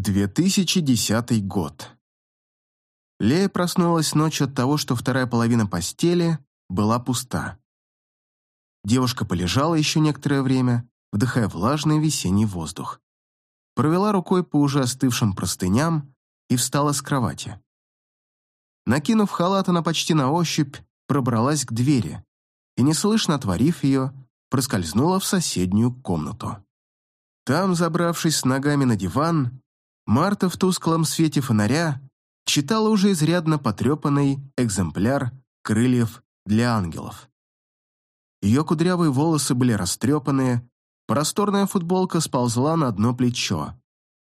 2010 год. Лея проснулась ночью от того, что вторая половина постели была пуста. Девушка полежала еще некоторое время, вдыхая влажный весенний воздух. Провела рукой по уже остывшим простыням и встала с кровати. Накинув халат, она почти на ощупь пробралась к двери и, неслышно отворив ее, проскользнула в соседнюю комнату. Там, забравшись с ногами на диван, Марта в тусклом свете фонаря читала уже изрядно потрепанный экземпляр «Крыльев для ангелов». Ее кудрявые волосы были растрепанные, просторная футболка сползла на одно плечо.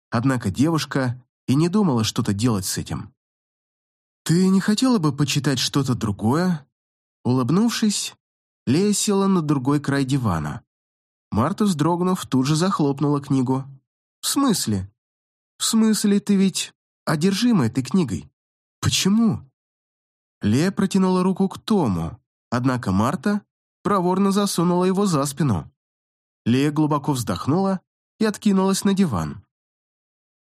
Однако девушка и не думала что-то делать с этим. «Ты не хотела бы почитать что-то другое?» Улыбнувшись, Лея села на другой край дивана. Марта, вздрогнув, тут же захлопнула книгу. «В смысле?» «В смысле, ты ведь одержима этой книгой? Почему?» Лея протянула руку к Тому, однако Марта проворно засунула его за спину. Лея глубоко вздохнула и откинулась на диван.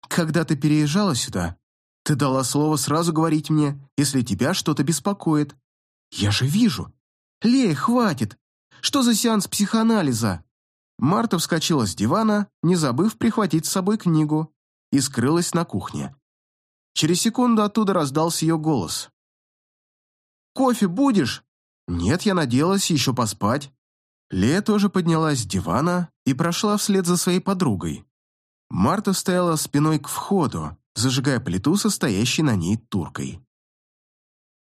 «Когда ты переезжала сюда, ты дала слово сразу говорить мне, если тебя что-то беспокоит. Я же вижу. Лея, хватит! Что за сеанс психоанализа?» Марта вскочила с дивана, не забыв прихватить с собой книгу, и скрылась на кухне. Через секунду оттуда раздался ее голос. «Кофе будешь?» «Нет, я надеялась еще поспать». Лея тоже поднялась с дивана и прошла вслед за своей подругой. Марта стояла спиной к входу, зажигая плиту, состоящей на ней туркой.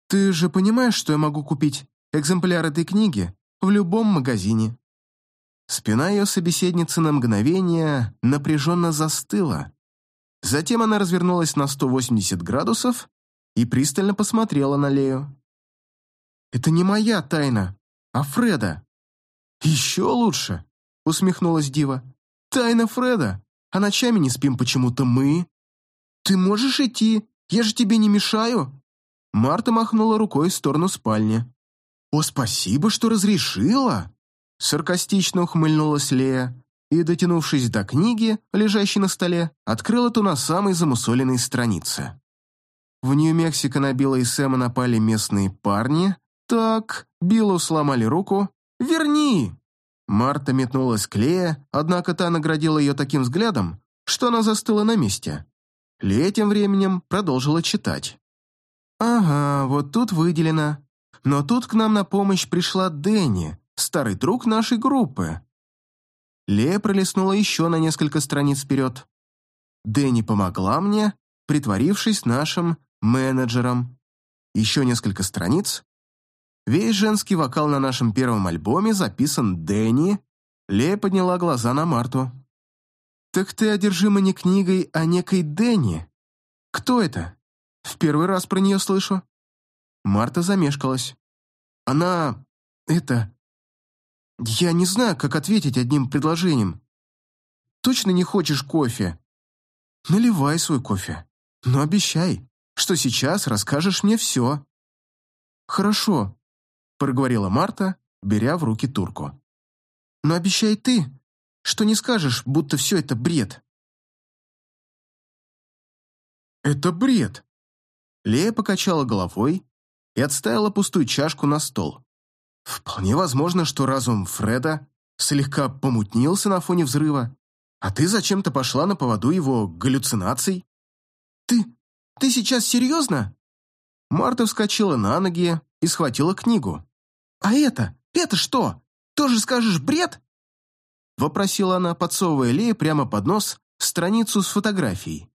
«Ты же понимаешь, что я могу купить экземпляр этой книги в любом магазине?» Спина ее собеседницы на мгновение напряженно застыла, Затем она развернулась на 180 градусов и пристально посмотрела на Лею. «Это не моя тайна, а Фреда». «Еще лучше», — усмехнулась Дива. «Тайна Фреда, а ночами не спим почему-то мы». «Ты можешь идти, я же тебе не мешаю». Марта махнула рукой в сторону спальни. «О, спасибо, что разрешила!» Саркастично ухмыльнулась Лея и, дотянувшись до книги, лежащей на столе, открыл эту на самой замусоленной странице. В Нью-Мексико на Билла и Сэма напали местные парни. Так, Биллу сломали руку. «Верни!» Марта метнулась к Лее, однако та наградила ее таким взглядом, что она застыла на месте. Лея тем временем продолжила читать. «Ага, вот тут выделено. Но тут к нам на помощь пришла Дэнни, старый друг нашей группы. Лея пролистнула еще на несколько страниц вперед. Дэнни помогла мне, притворившись нашим менеджером. Еще несколько страниц. Весь женский вокал на нашем первом альбоме записан Дэнни. Лея подняла глаза на Марту. «Так ты одержима не книгой, а некой Дэнни. Кто это? В первый раз про нее слышу». Марта замешкалась. «Она... это... Я не знаю, как ответить одним предложением. Точно не хочешь кофе? Наливай свой кофе. Но обещай, что сейчас расскажешь мне все. Хорошо, проговорила Марта, беря в руки турку. Но обещай ты, что не скажешь, будто все это бред. Это бред. Лея покачала головой и отставила пустую чашку на стол. Вполне возможно, что разум Фреда слегка помутнился на фоне взрыва, а ты зачем-то пошла на поводу его галлюцинаций. Ты... ты сейчас серьезно? Марта вскочила на ноги и схватила книгу. «А это? Это что? Тоже скажешь бред?» Вопросила она, подсовывая Лее прямо под нос страницу с фотографией.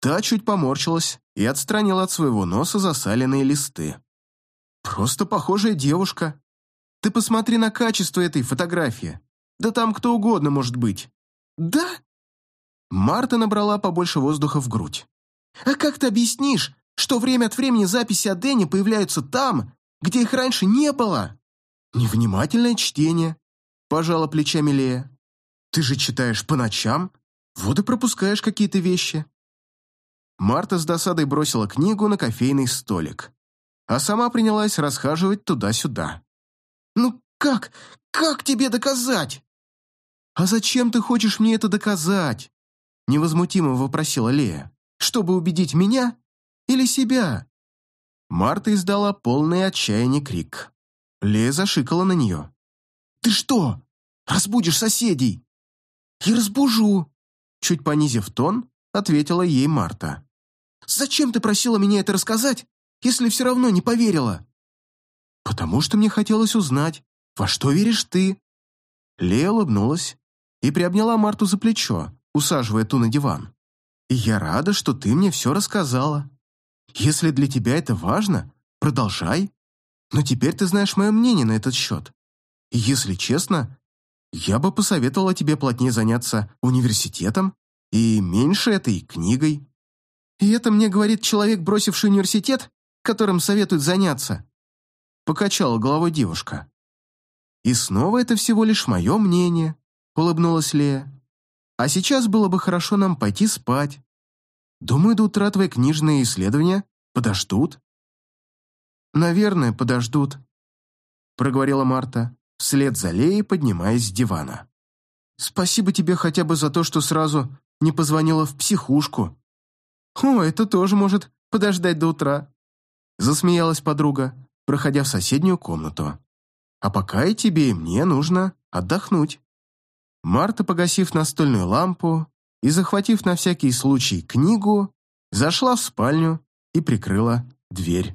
Та чуть поморщилась и отстранила от своего носа засаленные листы. «Просто похожая девушка», ты посмотри на качество этой фотографии. Да там кто угодно может быть. Да? Марта набрала побольше воздуха в грудь. А как ты объяснишь, что время от времени записи о Дэне появляются там, где их раньше не было? Невнимательное чтение, пожала плечами Лея. Ты же читаешь по ночам, вот и пропускаешь какие-то вещи. Марта с досадой бросила книгу на кофейный столик, а сама принялась расхаживать туда-сюда. «Ну как? Как тебе доказать?» «А зачем ты хочешь мне это доказать?» невозмутимо вопросила Лея. «Чтобы убедить меня или себя?» Марта издала полный отчаяние крик. Лея зашикала на нее. «Ты что, разбудишь соседей?» «Я разбужу!» Чуть понизив тон, ответила ей Марта. «Зачем ты просила меня это рассказать, если все равно не поверила?» «Потому что мне хотелось узнать, во что веришь ты?» Лея улыбнулась и приобняла Марту за плечо, усаживая ту на диван. «И я рада, что ты мне все рассказала. Если для тебя это важно, продолжай. Но теперь ты знаешь мое мнение на этот счет. И если честно, я бы посоветовала тебе плотнее заняться университетом и меньше этой книгой. И это мне говорит человек, бросивший университет, которым советуют заняться. Покачала головой девушка. И снова это всего лишь мое мнение, улыбнулась Лея. А сейчас было бы хорошо нам пойти спать. Думаю, до утра твои книжные исследования подождут. Наверное, подождут, проговорила Марта, вслед за Леей поднимаясь с дивана. Спасибо тебе хотя бы за то, что сразу не позвонила в психушку. О, это тоже может подождать до утра. Засмеялась подруга, проходя в соседнюю комнату. А пока и тебе, и мне нужно отдохнуть. Марта, погасив настольную лампу и захватив на всякий случай книгу, зашла в спальню и прикрыла дверь.